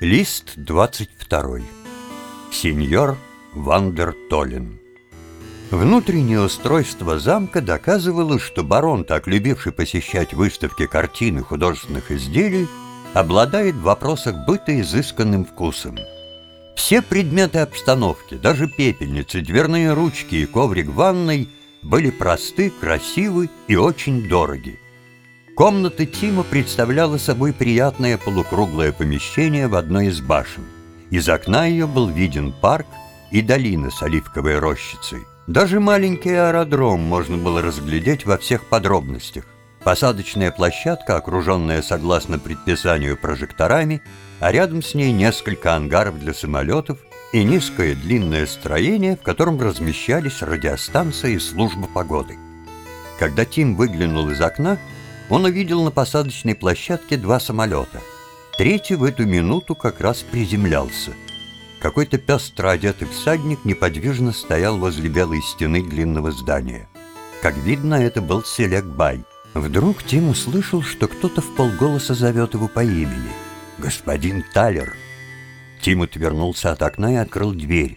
Лист 22. Сеньор Вандер Толлин. Внутреннее устройство замка доказывало, что барон, так любивший посещать выставки картин и художественных изделий, обладает в вопросах быта изысканным вкусом. Все предметы обстановки, даже пепельницы, дверные ручки и коврик ванной были просты, красивы и очень дороги. Комната Тима представляла собой приятное полукруглое помещение в одной из башен. Из окна ее был виден парк и долина с оливковой рощицей. Даже маленький аэродром можно было разглядеть во всех подробностях. Посадочная площадка, окруженная согласно предписанию прожекторами, а рядом с ней несколько ангаров для самолетов и низкое длинное строение, в котором размещались радиостанция и служба погоды. Когда Тим выглянул из окна, он увидел на посадочной площадке два самолета. Третий в эту минуту как раз приземлялся. Какой-то пестро одетый всадник неподвижно стоял возле белой стены длинного здания. Как видно, это был Селек Бай. Вдруг Тим услышал, что кто-то в полголоса зовет его по имени. «Господин Талер». Тим отвернулся от окна и открыл дверь.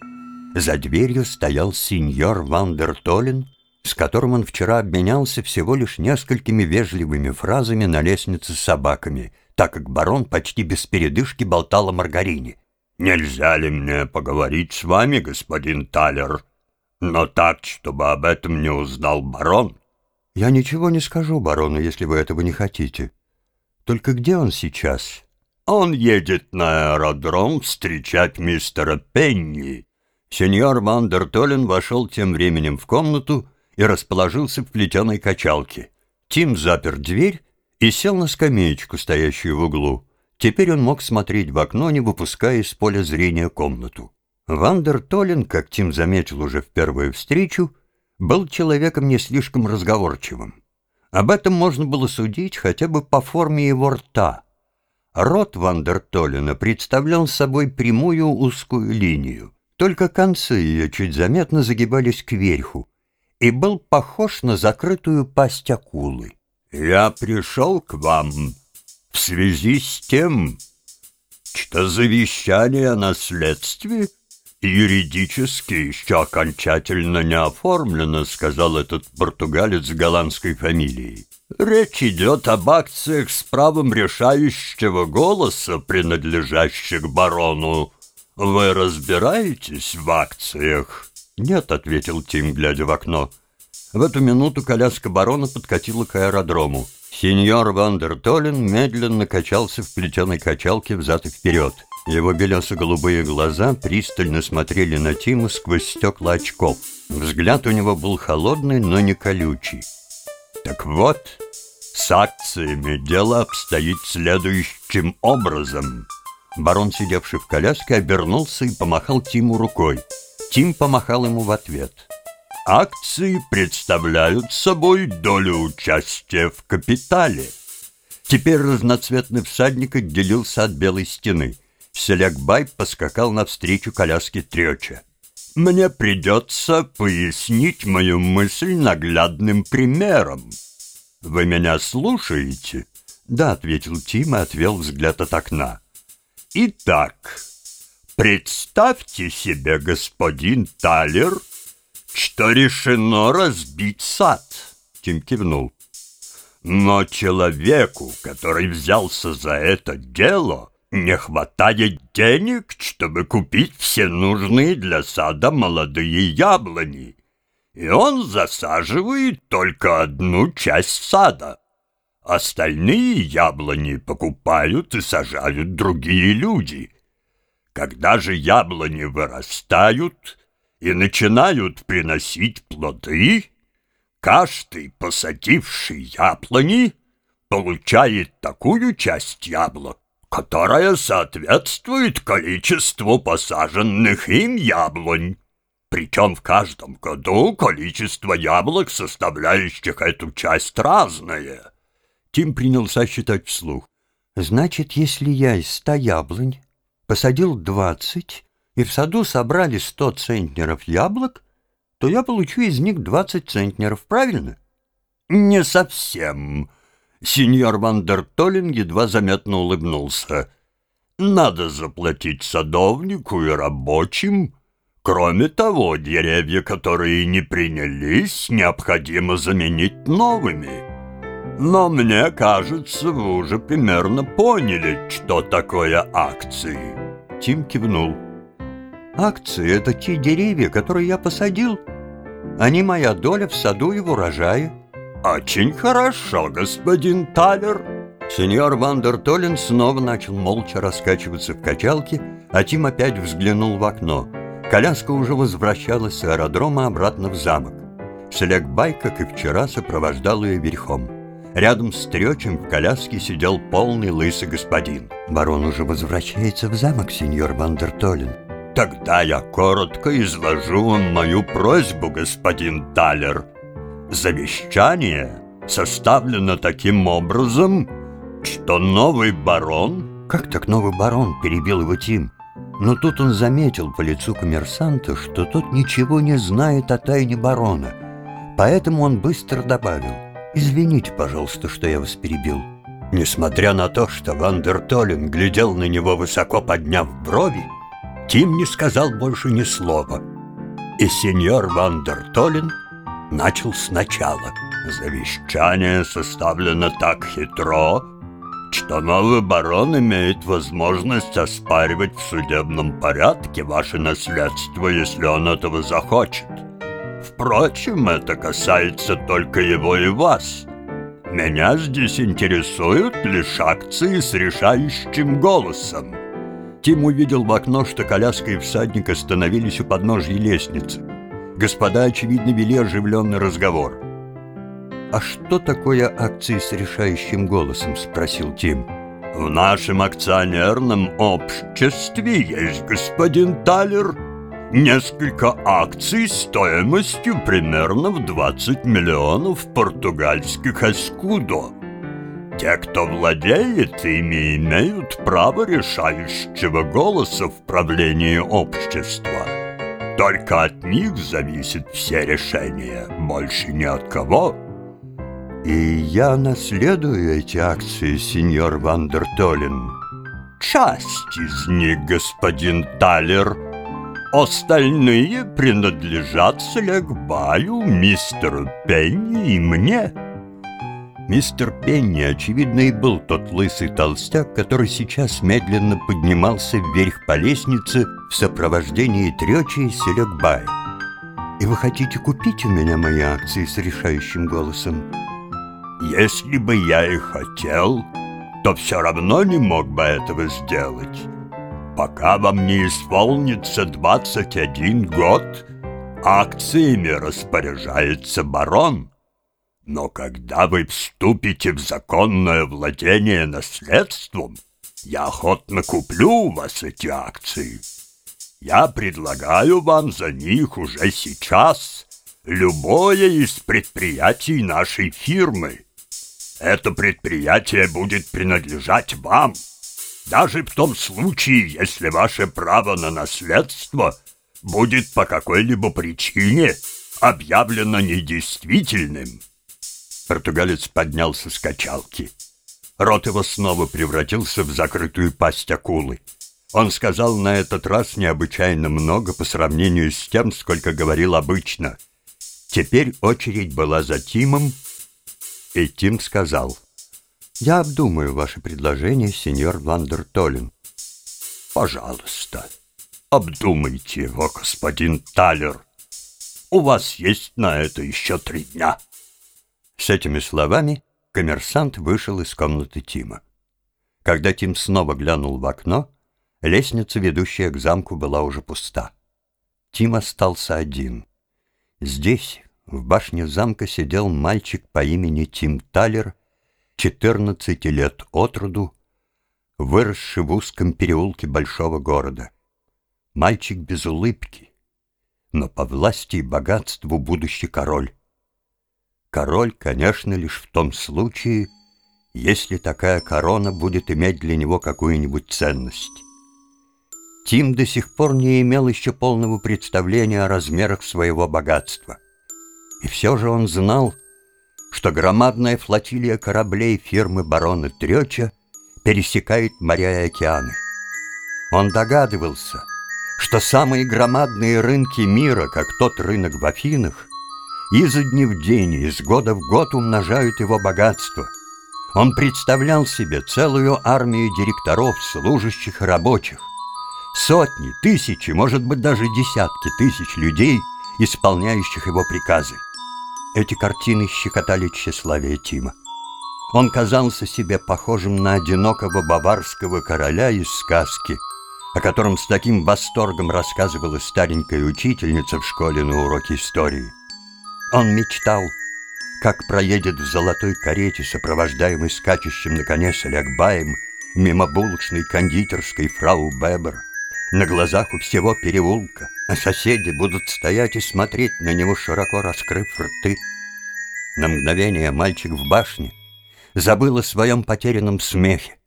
За дверью стоял сеньор Вандер Толлин с которым он вчера обменялся всего лишь несколькими вежливыми фразами на лестнице с собаками, так как барон почти без передышки болтал о маргарине. «Нельзя ли мне поговорить с вами, господин Талер? Но так, чтобы об этом не узнал барон?» «Я ничего не скажу барону, если вы этого не хотите. Только где он сейчас?» «Он едет на аэродром встречать мистера Пенни». Сеньор Вандертолен вошел тем временем в комнату и расположился в плетеной качалке. Тим запер дверь и сел на скамеечку, стоящую в углу. Теперь он мог смотреть в окно, не выпуская из поля зрения комнату. Вандер Толлин, как Тим заметил уже в первую встречу, был человеком не слишком разговорчивым. Об этом можно было судить хотя бы по форме его рта. Рот Вандертоллина представлял собой прямую узкую линию, только концы ее чуть заметно загибались кверху, и был похож на закрытую пасть акулы. «Я пришел к вам в связи с тем, что завещание о наследстве юридически еще окончательно не оформлено», сказал этот португалец с голландской фамилией. «Речь идет об акциях с правом решающего голоса, принадлежащих барону. Вы разбираетесь в акциях?» «Нет», — ответил Тим, глядя в окно. В эту минуту коляска барона подкатила к аэродрому. Сеньор Вандертолен медленно качался в плетеной качалке взад и вперед. Его белесо-голубые глаза пристально смотрели на Тима сквозь стекла очков. Взгляд у него был холодный, но не колючий. «Так вот, с акциями дело обстоит следующим образом». Барон, сидевший в коляске, обернулся и помахал Тиму рукой. Тим помахал ему в ответ. Акции представляют собой долю участия в капитале. Теперь разноцветный всадник отделился от белой стены. Селякбай поскакал навстречу коляске Треча. «Мне придется пояснить мою мысль наглядным примером. Вы меня слушаете?» «Да», — ответил Тим и отвел взгляд от окна. «Итак, Представьте себе, господин Талер, что решено разбить сад. Тим кивнул. Но человеку, который взялся за это дело, не хватает денег, чтобы купить все нужные для сада молодые яблони. И он засаживает только одну часть сада. Остальные яблони покупают и сажают другие люди. Когда же яблони вырастают и начинают приносить плоды, каждый, посадивший яблони, получает такую часть яблок, которая соответствует количеству посаженных им яблонь. Причем в каждом году количество яблок, составляющих эту часть, разное. Тим принялся считать вслух. «Значит, если я из ста яблонь посадил двадцать, и в саду собрали сто центнеров яблок, то я получу из них двадцать центнеров, правильно? Не совсем. Сеньор Вандертолин едва заметно улыбнулся. Надо заплатить садовнику и рабочим. Кроме того, деревья, которые не принялись, необходимо заменить новыми. Но мне кажется, вы уже примерно поняли, что такое акции. Тим кивнул. Акции — это те деревья, которые я посадил. Они моя доля в саду и в урожае. Очень хорошо, господин Талер. Сеньор Вандертолен снова начал молча раскачиваться в качалке, а Тим опять взглянул в окно. Коляска уже возвращалась с аэродрома обратно в замок. Селекбай, как и вчера, сопровождал ее верхом. Рядом с тречем в коляске сидел полный лысый господин. «Барон уже возвращается в замок, сеньор Вандертолен». «Тогда я коротко изложу вам мою просьбу, господин Талер. Завещание составлено таким образом, что новый барон...» «Как так новый барон?» — перебил его Тим. Но тут он заметил по лицу коммерсанта, что тот ничего не знает о тайне барона. Поэтому он быстро добавил — Извините, пожалуйста, что я вас перебил. Несмотря на то, что Вандертолин глядел на него высоко подняв брови, Тим не сказал больше ни слова. И сеньор Вандертолин начал сначала. Завещание составлено так хитро, что новый барон имеет возможность оспаривать в судебном порядке ваше наследство, если он этого захочет. Впрочем, это касается только его и вас. Меня здесь интересуют лишь акции с решающим голосом. Тим увидел в окно, что коляска и всадник остановились у подножья лестницы. Господа, очевидно, вели оживленный разговор. «А что такое акции с решающим голосом?» — спросил Тим. «В нашем акционерном обществе есть господин Талер», несколько акций стоимостью примерно в 20 миллионов португальских эскудо. Те, кто владеет ими, имеют право решающего голоса в правлении общества. Только от них зависят все решения, больше ни от кого. И я наследую эти акции, сеньор Вандертолин. Часть из них, господин Талер, Остальные принадлежат Слегбаю, мистеру Пенни и мне. Мистер Пенни, очевидно, и был тот лысый толстяк, который сейчас медленно поднимался вверх по лестнице в сопровождении Трёчи Селегбая. «И вы хотите купить у меня мои акции с решающим голосом?» «Если бы я и хотел, то все равно не мог бы этого сделать» пока вам не исполнится 21 год, акциями распоряжается барон. Но когда вы вступите в законное владение наследством, я охотно куплю у вас эти акции. Я предлагаю вам за них уже сейчас любое из предприятий нашей фирмы. Это предприятие будет принадлежать вам – даже в том случае, если ваше право на наследство будет по какой-либо причине объявлено недействительным. Португалец поднялся с качалки. Рот его снова превратился в закрытую пасть акулы. Он сказал на этот раз необычайно много по сравнению с тем, сколько говорил обычно. Теперь очередь была за Тимом, и Тим сказал — я обдумаю ваше предложение, сеньор Вандертолин. Пожалуйста, обдумайте его, господин Талер. У вас есть на это еще три дня. С этими словами коммерсант вышел из комнаты Тима. Когда Тим снова глянул в окно, лестница, ведущая к замку, была уже пуста. Тим остался один. Здесь, в башне замка, сидел мальчик по имени Тим Талер 14 лет от роду, выросший в узком переулке большого города. Мальчик без улыбки, но по власти и богатству будущий король. Король, конечно, лишь в том случае, если такая корона будет иметь для него какую-нибудь ценность. Тим до сих пор не имел еще полного представления о размерах своего богатства. И все же он знал, что громадная флотилия кораблей фирмы барона Трёча пересекает моря и океаны. Он догадывался, что самые громадные рынки мира, как тот рынок в Афинах, изо дня в день, из года в год умножают его богатство. Он представлял себе целую армию директоров, служащих и рабочих, сотни, тысячи, может быть, даже десятки тысяч людей, исполняющих его приказы. Эти картины щекотали тщеславие Тима. Он казался себе похожим на одинокого баварского короля из сказки, о котором с таким восторгом рассказывала старенькая учительница в школе на уроке истории. Он мечтал, как проедет в золотой карете, сопровождаемый скачущим на коне Салякбаем, мимо булочной кондитерской фрау Бебер, на глазах у всего переулка, а соседи будут стоять и смотреть на него, широко раскрыв рты. На мгновение мальчик в башне забыл о своем потерянном смехе.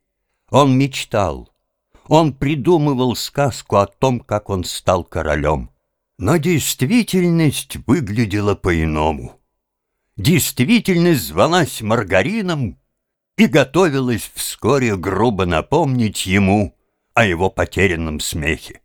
Он мечтал, он придумывал сказку о том, как он стал королем. Но действительность выглядела по-иному. Действительность звалась Маргарином и готовилась вскоре грубо напомнить ему о его потерянном смехе.